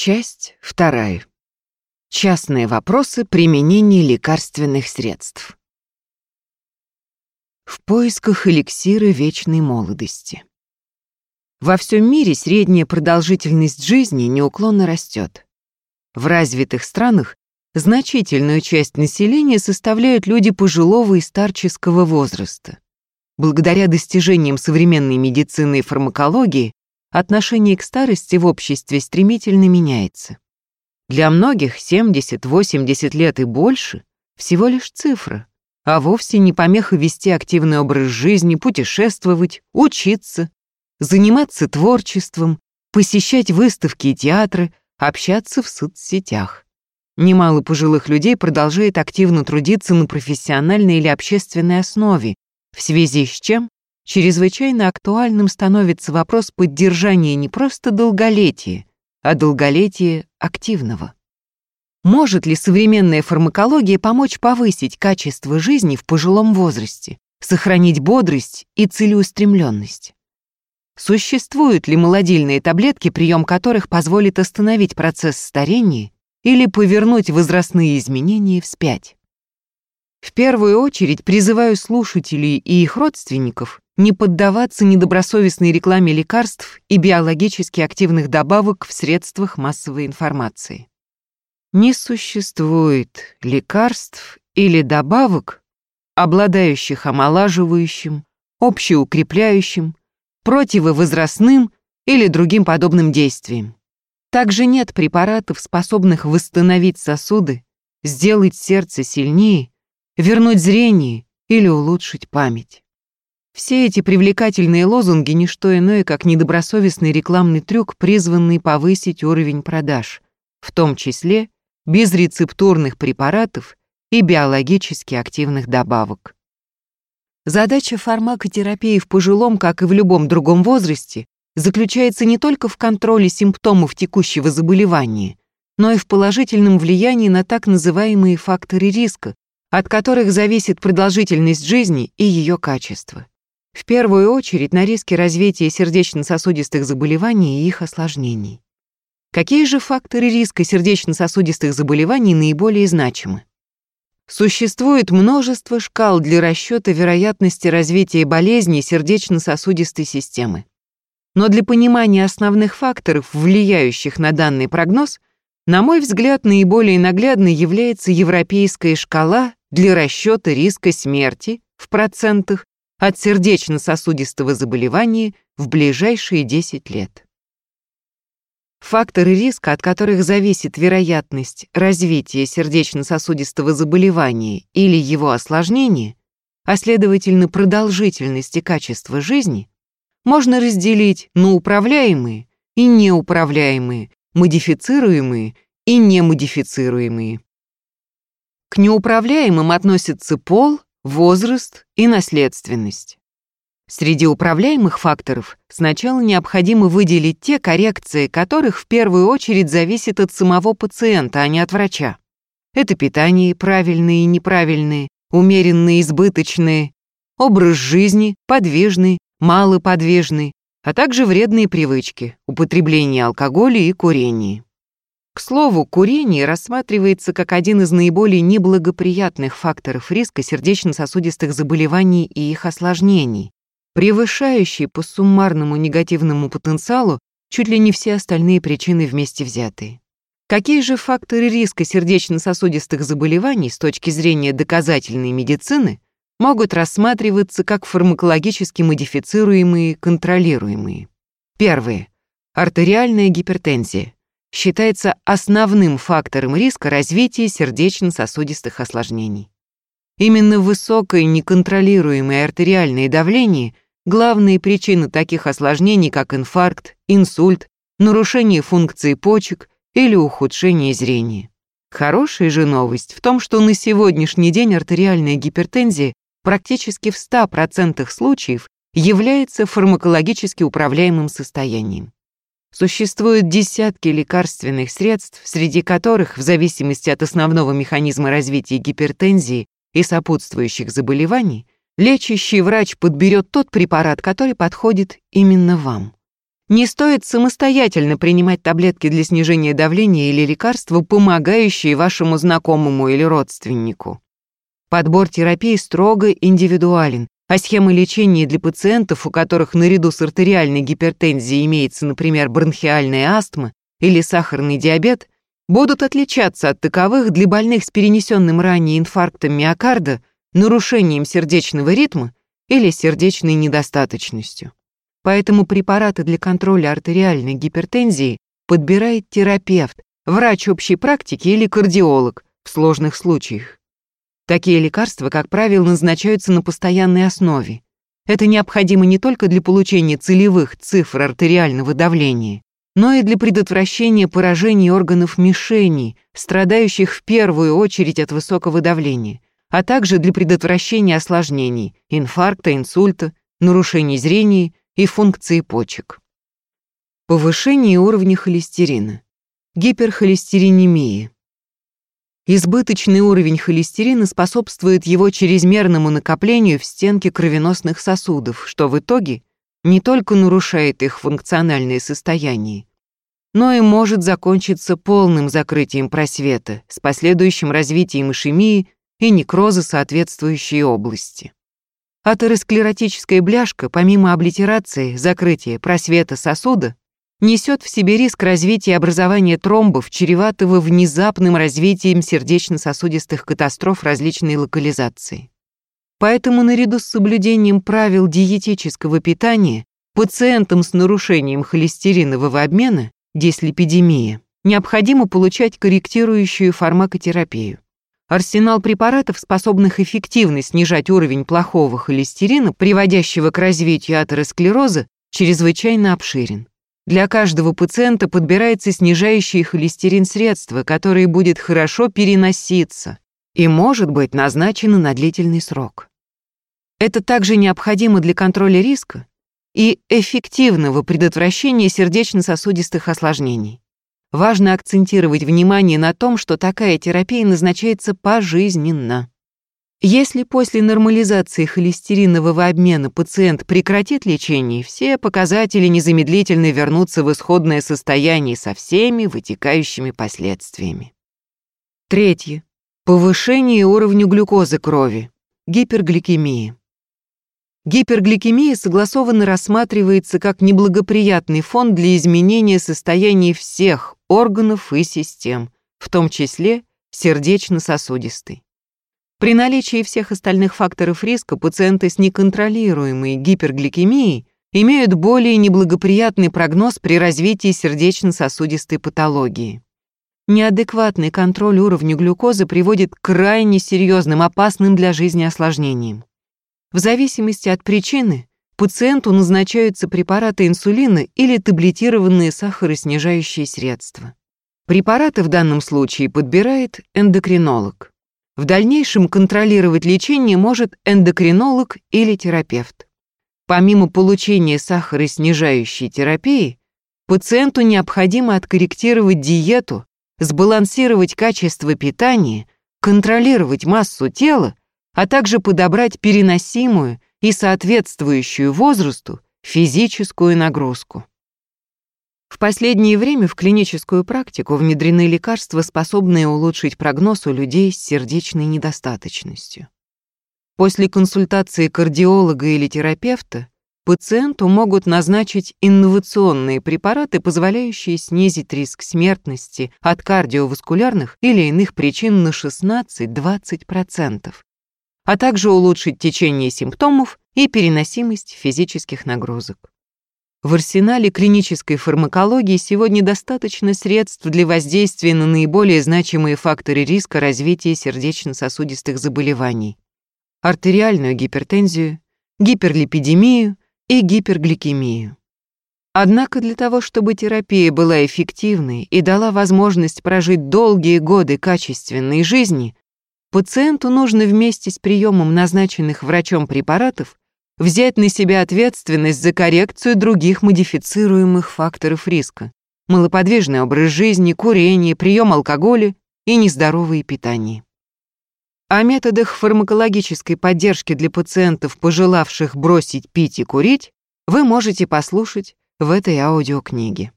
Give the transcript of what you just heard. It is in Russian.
Часть вторая. Частные вопросы применения лекарственных средств. В поисках эликсира вечной молодости. Во всем мире средняя продолжительность жизни неуклонно растет. В развитых странах значительную часть населения составляют люди пожилого и старческого возраста. Благодаря достижениям современной медицины и фармакологии отношение к старости в обществе стремительно меняется. Для многих 70-80 лет и больше всего лишь цифра, а вовсе не помеха вести активный образ жизни, путешествовать, учиться, заниматься творчеством, посещать выставки и театры, общаться в соцсетях. Немало пожилых людей продолжает активно трудиться на профессиональной или общественной основе, в связи с чем чрезвычайно актуальным становится вопрос поддержания не просто долголетия, а долголетия активного. Может ли современная фармакология помочь повысить качество жизни в пожилом возрасте, сохранить бодрость и целеустремленность? Существуют ли молодильные таблетки, прием которых позволит остановить процесс старения или повернуть возрастные изменения вспять? В первую очередь призываю слушателей и их родственников не поддаваться недобросовестной рекламе лекарств и биологически активных добавок в средствах массовой информации. Не существует лекарств или добавок, обладающих омолаживающим, общеукрепляющим, противовозрастным или другим подобным действием. Также нет препаратов, способных восстановить сосуды, сделать сердце сильнее вернуть зрение или улучшить память. Все эти привлекательные лозунги — не что иное, как недобросовестный рекламный трюк, призванный повысить уровень продаж, в том числе безрецептурных препаратов и биологически активных добавок. Задача фармакотерапии в пожилом, как и в любом другом возрасте, заключается не только в контроле симптомов текущего заболевания, но и в положительном влиянии на так называемые факторы риска, от которых зависит продолжительность жизни и ее качество. В первую очередь на риски развития сердечно-сосудистых заболеваний и их осложнений. Какие же факторы риска сердечно-сосудистых заболеваний наиболее значимы? Существует множество шкал для расчета вероятности развития болезней сердечно-сосудистой системы. Но для понимания основных факторов, влияющих на данный прогноз, на мой взгляд, наиболее наглядной является европейская шкала для расчета риска смерти в процентах от сердечно-сосудистого заболевания в ближайшие 10 лет. Факторы риска, от которых зависит вероятность развития сердечно-сосудистого заболевания или его осложнения, а следовательно продолжительность и качество жизни, можно разделить на управляемые и неуправляемые, модифицируемые и немодифицируемые. К неуправляемым относятся пол, возраст и наследственность. Среди управляемых факторов сначала необходимо выделить те коррекции, которых в первую очередь зависит от самого пациента, а не от врача. Это питание правильные и неправильные, умеренные избыточные, образ жизни подвижный, малоподвижный, а также вредные привычки, употребление алкоголя и курение. К слову, курение рассматривается как один из наиболее неблагоприятных факторов риска сердечно-сосудистых заболеваний и их осложнений, превышающий по суммарному негативному потенциалу чуть ли не все остальные причины вместе взятые. Какие же факторы риска сердечно-сосудистых заболеваний с точки зрения доказательной медицины могут рассматриваться как фармакологически модифицируемые, контролируемые? Первые. Артериальная гипертензия считается основным фактором риска развития сердечно-сосудистых осложнений. Именно высокое неконтролируемое артериальное давление – главные причины таких осложнений, как инфаркт, инсульт, нарушение функции почек или ухудшение зрения. Хорошая же новость в том, что на сегодняшний день артериальная гипертензия практически в 100% случаев является фармакологически управляемым состоянием. Существуют десятки лекарственных средств, среди которых, в зависимости от основного механизма развития гипертензии и сопутствующих заболеваний, лечащий врач подберет тот препарат, который подходит именно вам. Не стоит самостоятельно принимать таблетки для снижения давления или лекарства, помогающие вашему знакомому или родственнику. Подбор терапии строго индивидуален, а схемы лечения для пациентов, у которых наряду с артериальной гипертензией имеется, например, бронхиальная астма или сахарный диабет, будут отличаться от таковых для больных с перенесенным ранее инфарктом миокарда, нарушением сердечного ритма или сердечной недостаточностью. Поэтому препараты для контроля артериальной гипертензии подбирает терапевт, врач общей практики или кардиолог в сложных случаях. Такие лекарства, как правило, назначаются на постоянной основе. Это необходимо не только для получения целевых цифр артериального давления, но и для предотвращения поражений органов мишени, страдающих в первую очередь от высокого давления, а также для предотвращения осложнений, инфаркта, инсульта, нарушений зрения и функции почек. Повышение уровня холестерина. Гиперхолестеринемия. Избыточный уровень холестерина способствует его чрезмерному накоплению в стенке кровеносных сосудов, что в итоге не только нарушает их функциональное состояние, но и может закончиться полным закрытием просвета с последующим развитием ишемии и некроза соответствующей области. Атеросклеротическая бляшка, помимо облитерации, закрытия, просвета сосуда, несет в себе риск развития образования тромбов, чреватого внезапным развитием сердечно-сосудистых катастроф различной локализации. Поэтому наряду с соблюдением правил диетического питания пациентам с нарушением холестеринового обмена, дислепидемия, необходимо получать корректирующую фармакотерапию. Арсенал препаратов, способных эффективно снижать уровень плохого холестерина, приводящего к развитию атеросклероза, чрезвычайно обширен. Для каждого пациента подбирается снижающее холестерин средство, которое будет хорошо переноситься и может быть назначено на длительный срок. Это также необходимо для контроля риска и эффективного предотвращения сердечно-сосудистых осложнений. Важно акцентировать внимание на том, что такая терапия назначается пожизненно. Если после нормализации холестеринового обмена пациент прекратит лечение, все показатели незамедлительно вернутся в исходное состояние со всеми вытекающими последствиями. Третье. Повышение уровня глюкозы крови. Гипергликемия. Гипергликемия согласованно рассматривается как неблагоприятный фон для изменения состояния всех органов и систем, в том числе сердечно-сосудистой. При наличии всех остальных факторов риска пациенты с неконтролируемой гипергликемией имеют более неблагоприятный прогноз при развитии сердечно-сосудистой патологии. Неадекватный контроль уровня глюкозы приводит к крайне серьезным, опасным для жизни осложнениям. В зависимости от причины пациенту назначаются препараты инсулина или таблетированные сахароснижающие средства. Препараты в данном случае подбирает эндокринолог. В дальнейшем контролировать лечение может эндокринолог или терапевт. Помимо получения сахароснижающей терапии, пациенту необходимо откорректировать диету, сбалансировать качество питания, контролировать массу тела а также подобрать переносимую и соответствующую возрасту физическую нагрузку. В последнее время в клиническую практику внедрены лекарства, способные улучшить прогноз у людей с сердечной недостаточностью. После консультации кардиолога или терапевта пациенту могут назначить инновационные препараты, позволяющие снизить риск смертности от кардиоваскулярных или иных причин на 16-20%, а также улучшить течение симптомов и переносимость физических нагрузок. В арсенале клинической фармакологии сегодня достаточно средств для воздействия на наиболее значимые факторы риска развития сердечно-сосудистых заболеваний, артериальную гипертензию, гиперлипидемию и гипергликемию. Однако для того, чтобы терапия была эффективной и дала возможность прожить долгие годы качественной жизни, Пациенту нужно вместе с приемом назначенных врачом препаратов взять на себя ответственность за коррекцию других модифицируемых факторов риска. Малоподвижный образ жизни, курение, прием алкоголя и нездоровое питание. О методах фармакологической поддержки для пациентов, пожелавших бросить пить и курить, вы можете послушать в этой аудиокниге.